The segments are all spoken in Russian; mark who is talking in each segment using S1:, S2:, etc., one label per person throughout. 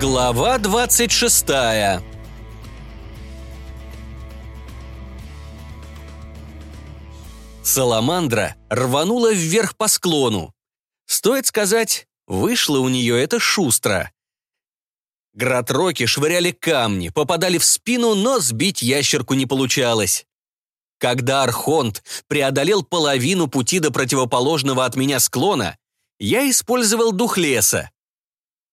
S1: Глава 26 Саламандра рванула вверх по склону. Стоит сказать, вышло у нее это шустро. Гратроки швыряли камни, попадали в спину, но сбить ящерку не получалось. Когда Архонт преодолел половину пути до противоположного от меня склона, я использовал дух леса.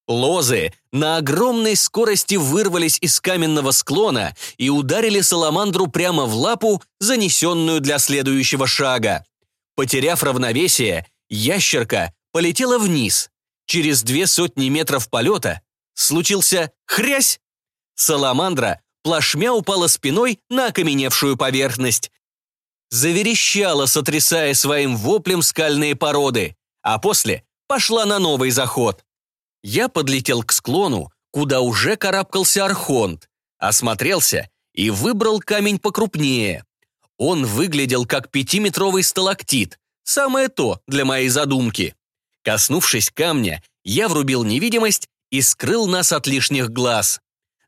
S1: Лозы на огромной скорости вырвались из каменного склона и ударили Саламандру прямо в лапу, занесенную для следующего шага. Потеряв равновесие, ящерка полетела вниз. Через две сотни метров полета случился хрясь. Саламандра плашмя упала спиной на окаменевшую поверхность. Заверещала, сотрясая своим воплем скальные породы, а после пошла на новый заход. Я подлетел к склону, куда уже карабкался Архонт, осмотрелся и выбрал камень покрупнее. Он выглядел как пятиметровый сталактит, самое то для моей задумки. Коснувшись камня, я врубил невидимость и скрыл нас от лишних глаз.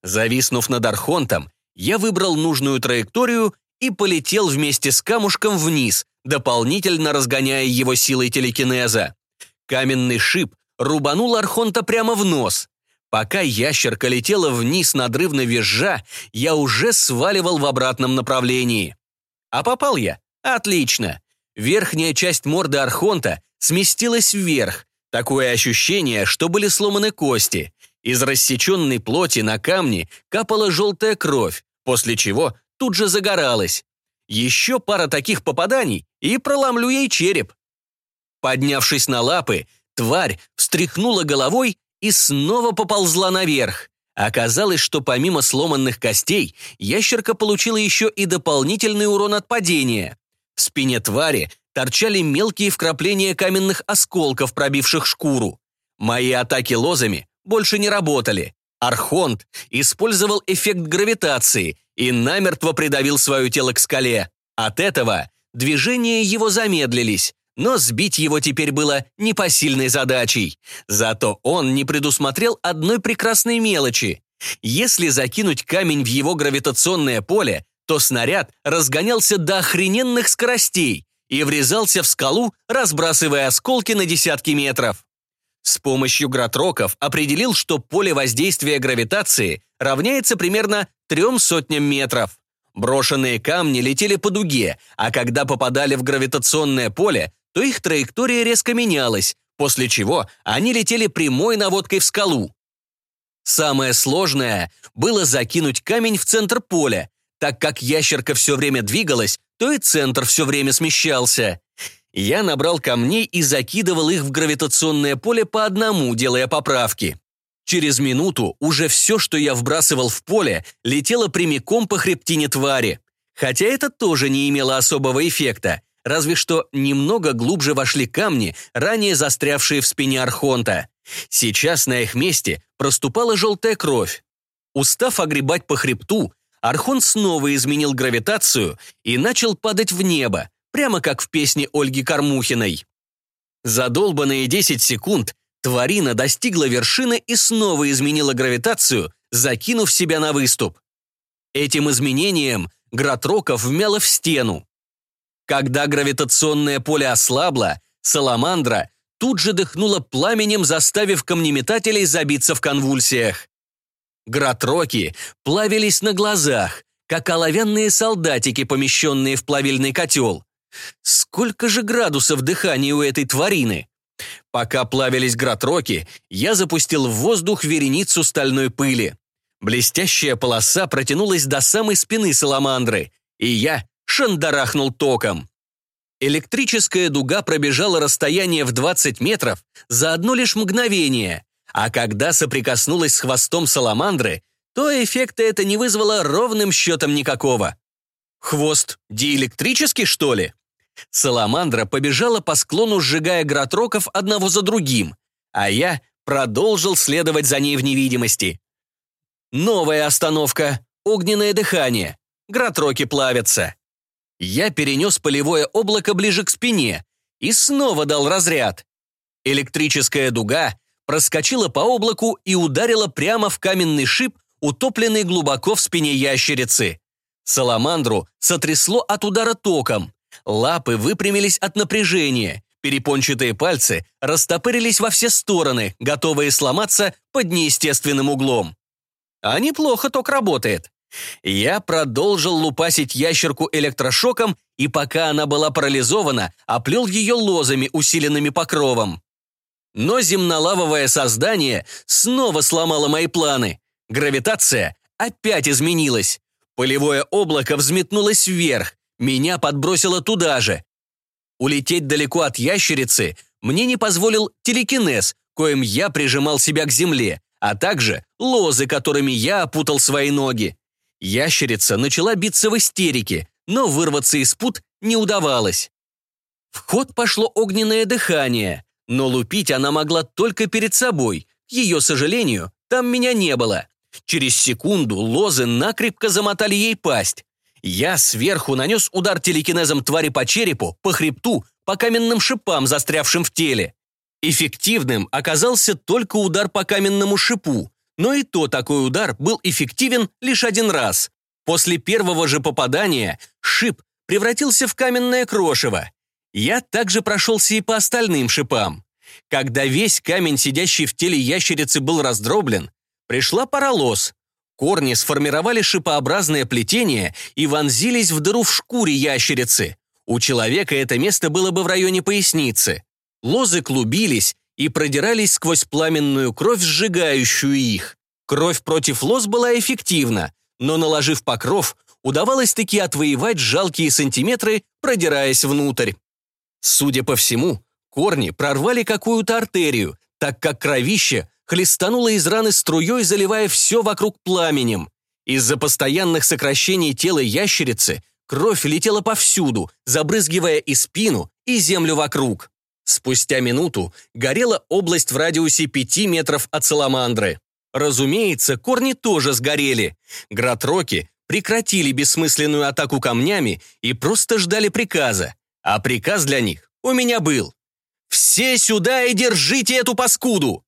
S1: Зависнув над Архонтом, я выбрал нужную траекторию и полетел вместе с камушком вниз, дополнительно разгоняя его силой телекинеза. Каменный шип рубанул Архонта прямо в нос. Пока ящерка летела вниз надрывно визжа, я уже сваливал в обратном направлении. А попал я? Отлично. Верхняя часть морды Архонта сместилась вверх. Такое ощущение, что были сломаны кости. Из рассеченной плоти на камни капала желтая кровь, после чего тут же загоралась. Еще пара таких попаданий, и проломлю ей череп. Поднявшись на лапы, Тварь встряхнула головой и снова поползла наверх. Оказалось, что помимо сломанных костей, ящерка получила еще и дополнительный урон от падения. В спине твари торчали мелкие вкрапления каменных осколков, пробивших шкуру. Мои атаки лозами больше не работали. Архонт использовал эффект гравитации и намертво придавил свое тело к скале. От этого движения его замедлились, но сбить его теперь было непосильной задачей. Зато он не предусмотрел одной прекрасной мелочи. Если закинуть камень в его гравитационное поле, то снаряд разгонялся до охрененных скоростей и врезался в скалу, разбрасывая осколки на десятки метров. С помощью гратроков определил, что поле воздействия гравитации равняется примерно трем сотням метров. Брошенные камни летели по дуге, а когда попадали в гравитационное поле, то их траектория резко менялась, после чего они летели прямой наводкой в скалу. Самое сложное было закинуть камень в центр поля. Так как ящерка все время двигалась, то и центр все время смещался. Я набрал камней и закидывал их в гравитационное поле по одному, делая поправки. Через минуту уже все, что я вбрасывал в поле, летело прямиком по хребтине твари. Хотя это тоже не имело особого эффекта разве что немного глубже вошли камни, ранее застрявшие в спине Архонта. Сейчас на их месте проступала желтая кровь. Устав огребать по хребту, Архон снова изменил гравитацию и начал падать в небо, прямо как в песне Ольги Кормухиной. За долбанные 10 секунд тварина достигла вершины и снова изменила гравитацию, закинув себя на выступ. Этим изменением Гратроков вмяло в стену. Когда гравитационное поле ослабло, саламандра тут же дыхнула пламенем, заставив камнеметателей забиться в конвульсиях. Гратроки плавились на глазах, как оловянные солдатики, помещенные в плавильный котел. Сколько же градусов дыхания у этой тварины? Пока плавились гратроки, я запустил в воздух вереницу стальной пыли. Блестящая полоса протянулась до самой спины саламандры, и я шандарахнул током. Электрическая дуга пробежала расстояние в 20 метров за одно лишь мгновение, а когда соприкоснулась с хвостом саламандры, то эффекта это не вызвало ровным счетом никакого. Хвост диэлектрический, что ли? Саламандра побежала по склону, сжигая гратроков одного за другим, а я продолжил следовать за ней в невидимости. Новая остановка, огненное дыхание, гратроки плавятся. Я перенес полевое облако ближе к спине и снова дал разряд. Электрическая дуга проскочила по облаку и ударила прямо в каменный шип, утопленный глубоко в спине ящерицы. Саламандру сотрясло от удара током. Лапы выпрямились от напряжения. Перепончатые пальцы растопырились во все стороны, готовые сломаться под неестественным углом. А неплохо ток работает. Я продолжил лупасить ящерку электрошоком, и пока она была парализована, оплел ее лозами, усиленными покровом. Но земнолавовое создание снова сломало мои планы. Гравитация опять изменилась. Полевое облако взметнулось вверх, меня подбросило туда же. Улететь далеко от ящерицы мне не позволил телекинез, коим я прижимал себя к земле, а также лозы, которыми я опутал свои ноги. Ящерица начала биться в истерике, но вырваться из пут не удавалось. В ход пошло огненное дыхание, но лупить она могла только перед собой. К ее сожалению, там меня не было. Через секунду лозы накрепко замотали ей пасть. Я сверху нанес удар телекинезом твари по черепу, по хребту, по каменным шипам, застрявшим в теле. Эффективным оказался только удар по каменному шипу, но и то такой удар был эффективен лишь один раз. После первого же попадания шип превратился в каменное крошево. Я также прошелся и по остальным шипам. Когда весь камень, сидящий в теле ящерицы, был раздроблен, пришла пора лос. Корни сформировали шипообразное плетение и вонзились в дыру в шкуре ящерицы. У человека это место было бы в районе поясницы. Лозы клубились и продирались сквозь пламенную кровь, сжигающую их. Кровь против лоз была эффективна, но, наложив покров, удавалось таки отвоевать жалкие сантиметры, продираясь внутрь. Судя по всему, корни прорвали какую-то артерию, так как кровище хлестануло из раны струей, заливая все вокруг пламенем. Из-за постоянных сокращений тела ящерицы кровь летела повсюду, забрызгивая и спину, и землю вокруг. Спустя минуту горела область в радиусе пяти метров от саламандры. Разумеется, корни тоже сгорели. Гратроки прекратили бессмысленную атаку камнями и просто ждали приказа. А приказ для них у меня был. «Все сюда и держите эту паскуду!»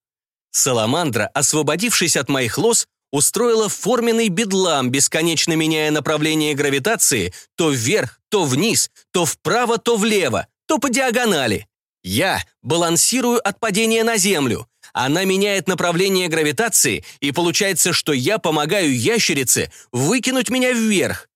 S1: Саламандра, освободившись от моих лос, устроила форменный бедлам, бесконечно меняя направление гравитации то вверх, то вниз, то вправо, то влево, то по диагонали. Я балансирую от падения на Землю. Она меняет направление гравитации, и получается, что я помогаю ящерице выкинуть меня вверх.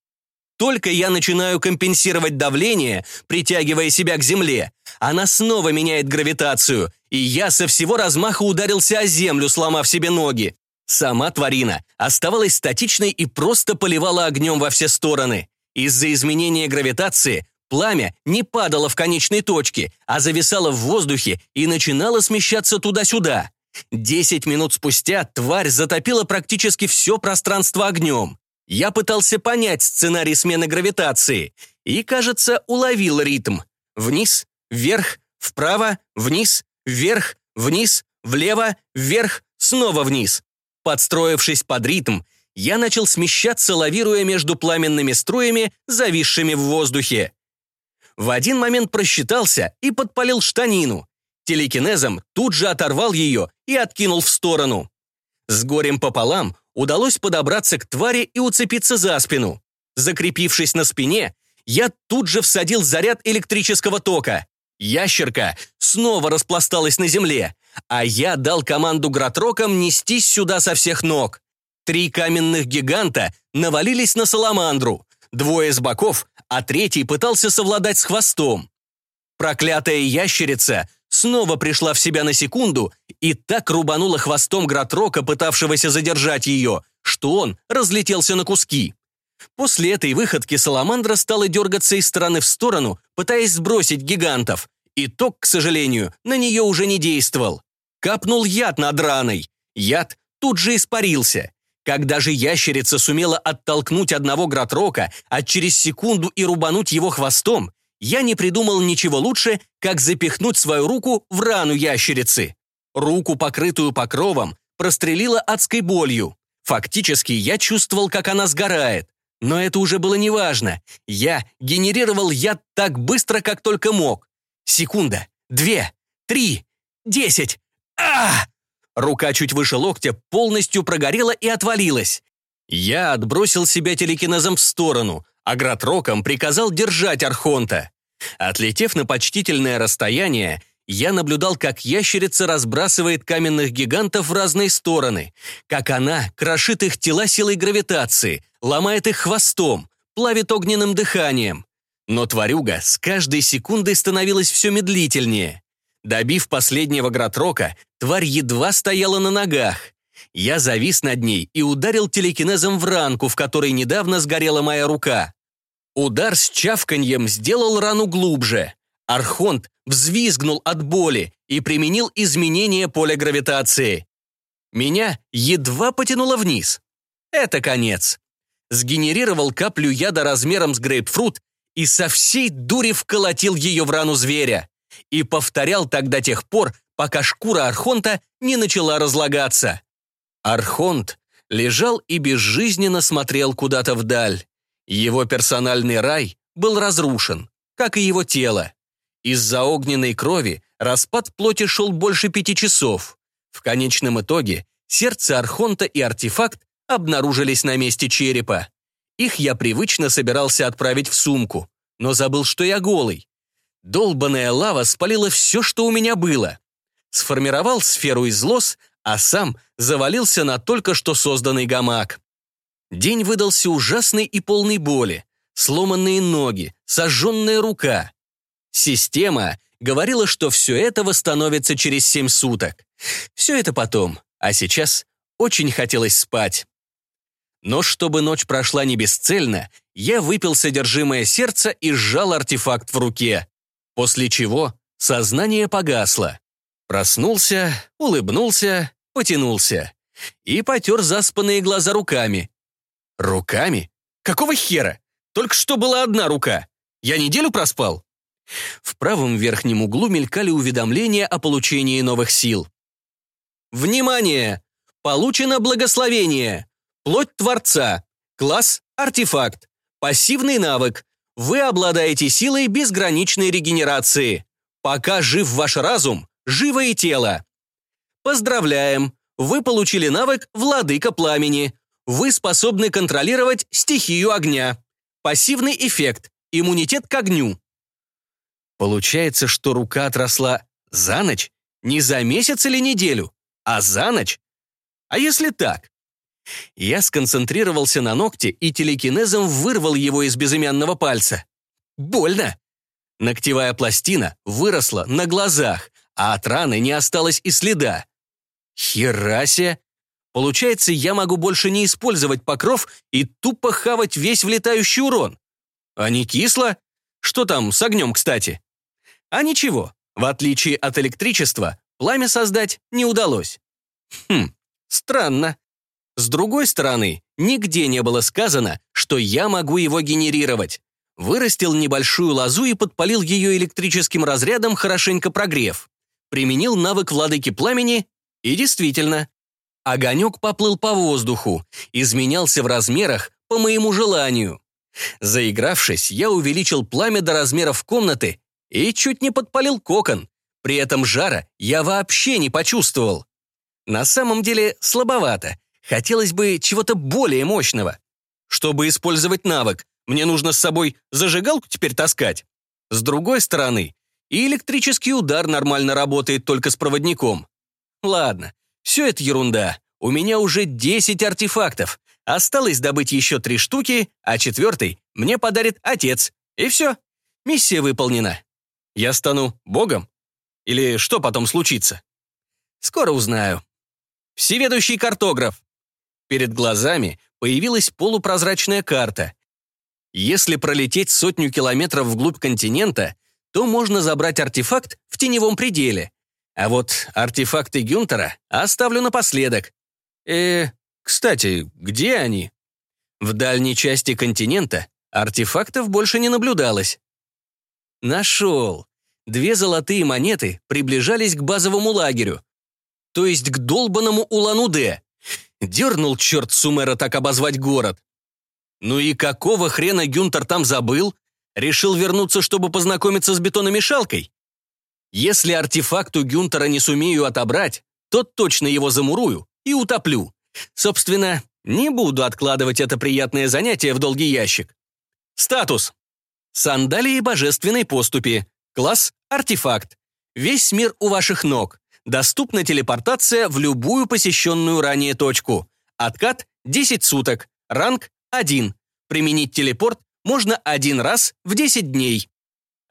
S1: Только я начинаю компенсировать давление, притягивая себя к Земле, она снова меняет гравитацию, и я со всего размаха ударился о землю, сломав себе ноги. Сама тварина оставалась статичной и просто поливала огнем во все стороны. Из-за изменения гравитации пламя не падало в конечной точке, а зависало в воздухе и начинало смещаться туда-сюда. Десять минут спустя тварь затопила практически все пространство огнем. Я пытался понять сценарий смены гравитации и, кажется, уловил ритм. Вниз, вверх, вправо, вниз, вверх, вниз, влево, вверх, снова вниз. Подстроившись под ритм, я начал смещаться, лавируя между пламенными струями, зависшими в воздухе. В один момент просчитался и подпалил штанину. Телекинезом тут же оторвал ее и откинул в сторону. С горем пополам удалось подобраться к твари и уцепиться за спину. Закрепившись на спине, я тут же всадил заряд электрического тока. Ящерка снова распласталась на земле, а я дал команду гратрокам нестись сюда со всех ног. Три каменных гиганта навалились на саламандру, двое с боков, а третий пытался совладать с хвостом. Проклятая ящерица снова пришла в себя на секунду и так рубанула хвостом Гратрока, пытавшегося задержать ее, что он разлетелся на куски. После этой выходки Саламандра стала дергаться из стороны в сторону, пытаясь сбросить гигантов. И ток, к сожалению, на нее уже не действовал. Капнул яд над раной. Яд тут же испарился. Когда же ящерица сумела оттолкнуть одного гратрока, а через секунду и рубануть его хвостом, я не придумал ничего лучше, как запихнуть свою руку в рану ящерицы. Руку, покрытую покровом, прострелила адской болью. Фактически я чувствовал, как она сгорает. Но это уже было неважно. Я генерировал яд так быстро, как только мог. Секунда, две, три, десять. а Рука чуть выше локтя полностью прогорела и отвалилась. Я отбросил себя телекинезом в сторону, а Гратроком приказал держать Архонта. Отлетев на почтительное расстояние, я наблюдал, как ящерица разбрасывает каменных гигантов в разные стороны, как она крошит их тела силой гравитации, ломает их хвостом, плавит огненным дыханием. Но тварюга с каждой секундой становилась все медлительнее. Добив последнего гратрока, тварь едва стояла на ногах. Я завис над ней и ударил телекинезом в ранку, в которой недавно сгорела моя рука. Удар с чавканьем сделал рану глубже. Архонт взвизгнул от боли и применил изменение поля гравитации. Меня едва потянуло вниз. Это конец. Сгенерировал каплю яда размером с грейпфрут и со всей дури вколотил ее в рану зверя. И повторял так до тех пор, пока шкура Архонта не начала разлагаться. Архонт лежал и безжизненно смотрел куда-то вдаль. Его персональный рай был разрушен, как и его тело. Из-за огненной крови распад плоти шел больше пяти часов. В конечном итоге сердце Архонта и артефакт обнаружились на месте черепа. Их я привычно собирался отправить в сумку, но забыл, что я голый. Долбаная лава спалила все, что у меня было. Сформировал сферу из лос, а сам завалился на только что созданный гамак. День выдался ужасный и полный боли. Сломанные ноги, сожженная рука. Система говорила, что все это восстановится через семь суток. Все это потом, а сейчас очень хотелось спать. Но чтобы ночь прошла не бесцельно, я выпил содержимое сердца и сжал артефакт в руке. После чего сознание погасло. Проснулся, улыбнулся, потянулся. И потер заспанные глаза руками. Руками? Какого хера? Только что была одна рука. Я неделю проспал? В правом верхнем углу мелькали уведомления о получении новых сил. Внимание! Получено благословение. Плоть Творца. Класс «Артефакт». Пассивный навык. Вы обладаете силой безграничной регенерации. Пока жив ваш разум, живо и тело. Поздравляем! Вы получили навык «Владыка пламени». Вы способны контролировать стихию огня. Пассивный эффект. Иммунитет к огню. Получается, что рука отросла за ночь? Не за месяц или неделю, а за ночь? А если так? Я сконцентрировался на ногте и телекинезом вырвал его из безымянного пальца. Больно. Ногтевая пластина выросла на глазах, а от раны не осталось и следа. Херасе! Получается, я могу больше не использовать покров и тупо хавать весь влетающий урон. А не кисло? Что там с огнем, кстати? А ничего, в отличие от электричества, пламя создать не удалось. Хм, странно. С другой стороны, нигде не было сказано, что я могу его генерировать. Вырастил небольшую лозу и подпалил ее электрическим разрядом, хорошенько прогрев. Применил навык владыки пламени, и действительно. Огонек поплыл по воздуху, изменялся в размерах по моему желанию. Заигравшись, я увеличил пламя до размеров комнаты и чуть не подпалил кокон. При этом жара я вообще не почувствовал. На самом деле слабовато. Хотелось бы чего-то более мощного. Чтобы использовать навык, мне нужно с собой зажигалку теперь таскать. С другой стороны, и электрический удар нормально работает только с проводником. Ладно, все это ерунда. У меня уже 10 артефактов. Осталось добыть еще три штуки, а четвертый мне подарит отец. И все. Миссия выполнена. Я стану богом? Или что потом случится? Скоро узнаю. Всеведущий картограф. Перед глазами появилась полупрозрачная карта. Если пролететь сотню километров вглубь континента, то можно забрать артефакт в теневом пределе. А вот артефакты Гюнтера оставлю напоследок. Э, кстати, где они? В дальней части континента артефактов больше не наблюдалось. Нашел. Две золотые монеты приближались к базовому лагерю, то есть к долбанному Улан-Удэ. Дернул черт Сумера так обозвать город. Ну и какого хрена Гюнтер там забыл? Решил вернуться, чтобы познакомиться с бетономешалкой? Если артефакт у Гюнтера не сумею отобрать, то точно его замурую и утоплю. Собственно, не буду откладывать это приятное занятие в долгий ящик. Статус. Сандалии божественной поступи. Класс «Артефакт». Весь мир у ваших ног. Доступна телепортация в любую посещенную ранее точку. Откат – 10 суток. Ранг – 1. Применить телепорт можно один раз в 10 дней.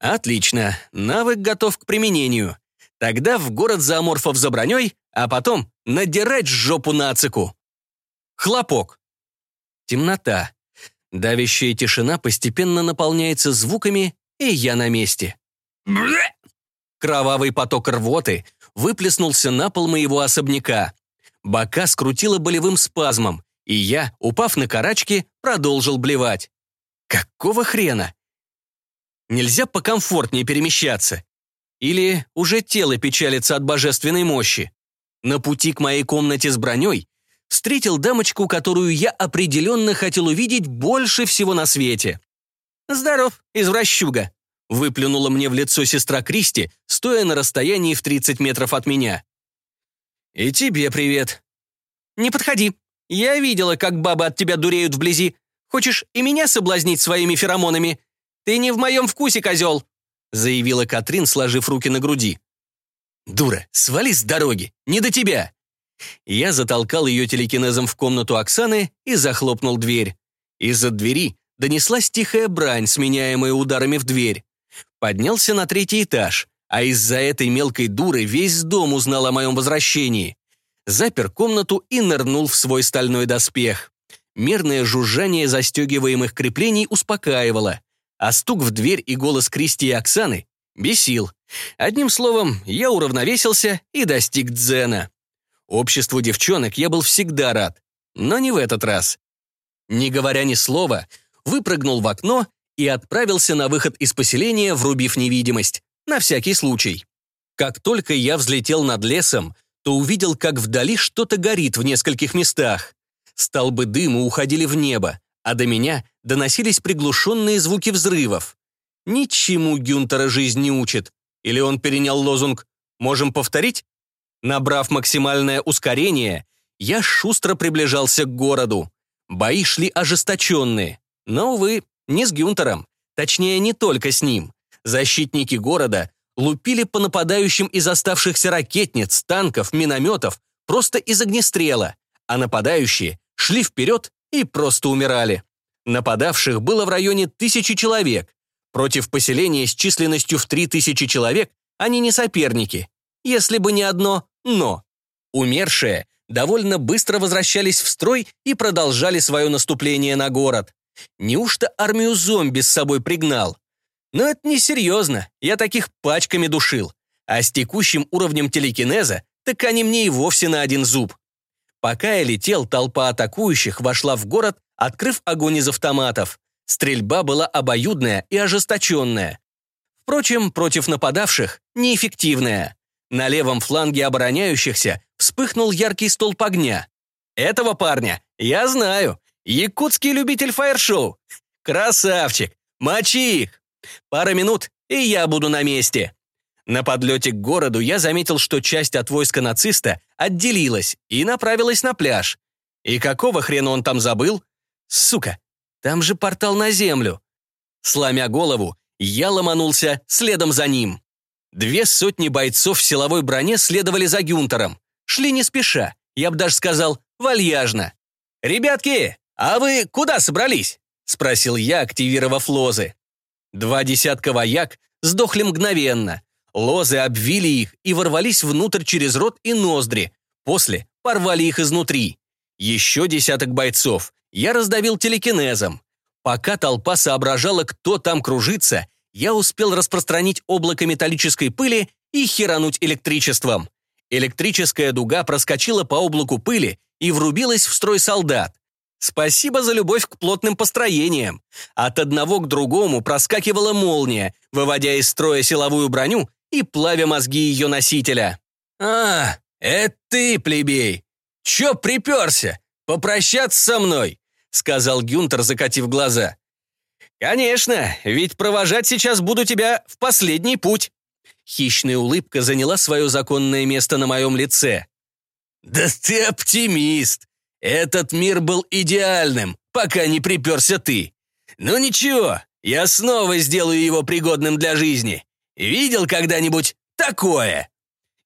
S1: Отлично. Навык готов к применению. Тогда в город зооморфов за броней, а потом надирать жопу нацику. Хлопок. Темнота. Давящая тишина постепенно наполняется звуками, и я на месте. Кровавый поток рвоты выплеснулся на пол моего особняка. Бока скрутило болевым спазмом, и я, упав на карачки, продолжил блевать. Какого хрена? Нельзя покомфортнее перемещаться? Или уже тело печалится от божественной мощи? На пути к моей комнате с броней встретил дамочку, которую я определенно хотел увидеть больше всего на свете. «Здоров, извращуга!» Выплюнула мне в лицо сестра Кристи, стоя на расстоянии в 30 метров от меня. «И тебе привет». «Не подходи. Я видела, как бабы от тебя дуреют вблизи. Хочешь и меня соблазнить своими феромонами? Ты не в моем вкусе, козел!» заявила Катрин, сложив руки на груди. «Дура, свали с дороги, не до тебя!» Я затолкал ее телекинезом в комнату Оксаны и захлопнул дверь. Из-за двери донеслась тихая брань, сменяемая ударами в дверь. Поднялся на третий этаж, а из-за этой мелкой дуры весь дом узнал о моем возвращении. Запер комнату и нырнул в свой стальной доспех. Мерное жужжание застегиваемых креплений успокаивало, а стук в дверь и голос Кристи и Оксаны бесил. Одним словом, я уравновесился и достиг дзена. Обществу девчонок я был всегда рад, но не в этот раз. Не говоря ни слова, выпрыгнул в окно и отправился на выход из поселения, врубив невидимость, на всякий случай. Как только я взлетел над лесом, то увидел, как вдали что-то горит в нескольких местах. Столбы дыма уходили в небо, а до меня доносились приглушенные звуки взрывов. Ничему Гюнтера жизнь не учит. Или он перенял лозунг «Можем повторить?» Набрав максимальное ускорение, я шустро приближался к городу. Бои шли ожесточенные, но, увы, не с Гюнтером. Точнее, не только с ним. Защитники города лупили по нападающим из оставшихся ракетниц, танков, минометов, просто из огнестрела, а нападающие шли вперед и просто умирали. Нападавших было в районе тысячи человек. Против поселения с численностью в три тысячи человек они не соперники. Если бы не одно «но». Умершие довольно быстро возвращались в строй и продолжали свое наступление на город. Неужто армию зомби с собой пригнал? Но это несерьезно, я таких пачками душил. А с текущим уровнем телекинеза, так они мне и вовсе на один зуб. Пока я летел, толпа атакующих вошла в город, открыв огонь из автоматов. Стрельба была обоюдная и ожесточенная. Впрочем, против нападавших – неэффективная. На левом фланге обороняющихся вспыхнул яркий столб огня. Этого парня я знаю. Якутский любитель фаер-шоу. Красавчик. Мочи их. Пара минут, и я буду на месте. На подлете к городу я заметил, что часть от войска нациста отделилась и направилась на пляж. И какого хрена он там забыл? Сука, там же портал на землю. Сломя голову, я ломанулся следом за ним. Две сотни бойцов в силовой броне следовали за Гюнтером. Шли не спеша, я бы даже сказал, вальяжно. «Ребятки, а вы куда собрались?» — спросил я, активировав лозы. Два десятка вояк сдохли мгновенно. Лозы обвили их и ворвались внутрь через рот и ноздри. После порвали их изнутри. Еще десяток бойцов я раздавил телекинезом. Пока толпа соображала, кто там кружится, я успел распространить облако металлической пыли и херануть электричеством. Электрическая дуга проскочила по облаку пыли и врубилась в строй солдат. Спасибо за любовь к плотным построениям. От одного к другому проскакивала молния, выводя из строя силовую броню и плавя мозги ее носителя. «А, это ты, плебей! Че приперся? Попрощаться со мной?» сказал Гюнтер, закатив глаза. «Конечно, ведь провожать сейчас буду тебя в последний путь». Хищная улыбка заняла свое законное место на моем лице. «Да ты оптимист! Этот мир был идеальным, пока не приперся ты. Ну ничего, я снова сделаю его пригодным для жизни. Видел когда-нибудь такое?»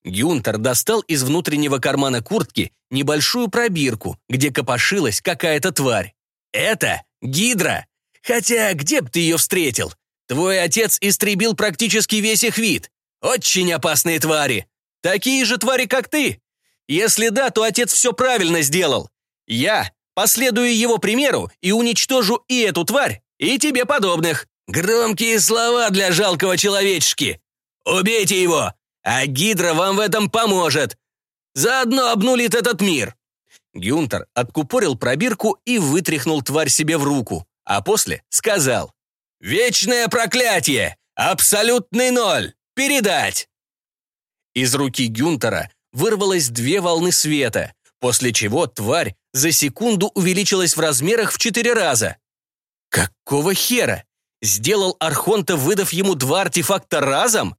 S1: Гюнтер достал из внутреннего кармана куртки небольшую пробирку, где копошилась какая-то тварь. «Это гидра. Хотя где б ты ее встретил? Твой отец истребил практически весь их вид. Очень опасные твари. Такие же твари, как ты. Если да, то отец все правильно сделал. Я последую его примеру и уничтожу и эту тварь, и тебе подобных. Громкие слова для жалкого человечки. Убейте его, а Гидра вам в этом поможет. Заодно обнулит этот мир». Гюнтер откупорил пробирку и вытряхнул тварь себе в руку, а после сказал «Вечное проклятие! Абсолютный ноль! Передать!» Из руки Гюнтера вырвалось две волны света, после чего тварь за секунду увеличилась в размерах в четыре раза. Какого хера? Сделал Архонта, выдав ему два артефакта разом?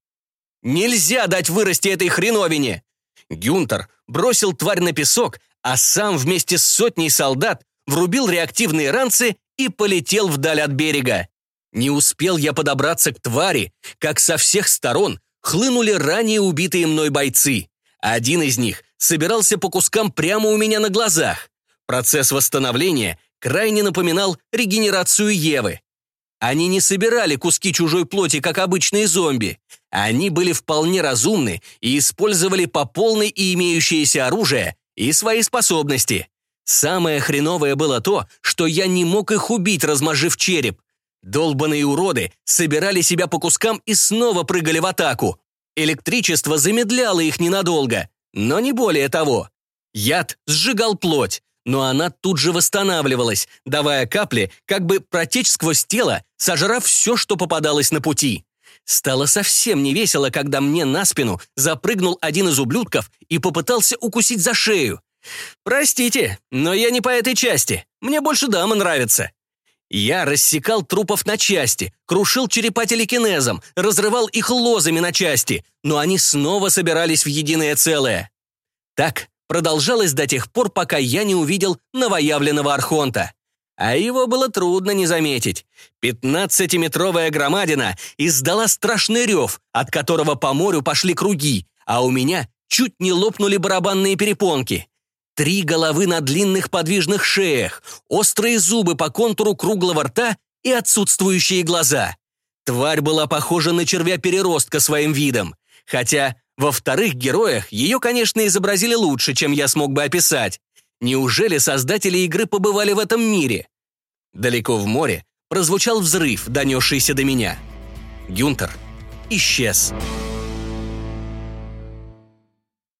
S1: Нельзя дать вырасти этой хреновине! Гюнтер бросил тварь на песок, а сам вместе с сотней солдат врубил реактивные ранцы и полетел вдаль от берега. Не успел я подобраться к твари, как со всех сторон хлынули ранее убитые мной бойцы. Один из них собирался по кускам прямо у меня на глазах. Процесс восстановления крайне напоминал регенерацию Евы. Они не собирали куски чужой плоти, как обычные зомби. Они были вполне разумны и использовали по полной и имеющееся оружие, и свои способности. Самое хреновое было то, что я не мог их убить, размажив череп. Долбаные уроды собирали себя по кускам и снова прыгали в атаку. Электричество замедляло их ненадолго, но не более того. Яд сжигал плоть, но она тут же восстанавливалась, давая капли как бы протечь сквозь тело, сожрав все, что попадалось на пути. Стало совсем не весело, когда мне на спину запрыгнул один из ублюдков и попытался укусить за шею. «Простите, но я не по этой части. Мне больше дамы нравятся». Я рассекал трупов на части, крушил черепа телекинезом, разрывал их лозами на части, но они снова собирались в единое целое. Так продолжалось до тех пор, пока я не увидел новоявленного Архонта. А его было трудно не заметить. Пятнадцатиметровая громадина издала страшный рев, от которого по морю пошли круги, а у меня чуть не лопнули барабанные перепонки. Три головы на длинных подвижных шеях, острые зубы по контуру круглого рта и отсутствующие глаза. Тварь была похожа на червя-переростка своим видом. Хотя во вторых героях ее, конечно, изобразили лучше, чем я смог бы описать. Неужели создатели игры побывали в этом мире? Далеко в море прозвучал взрыв, донесшийся до меня. Гюнтер исчез. «Исчез».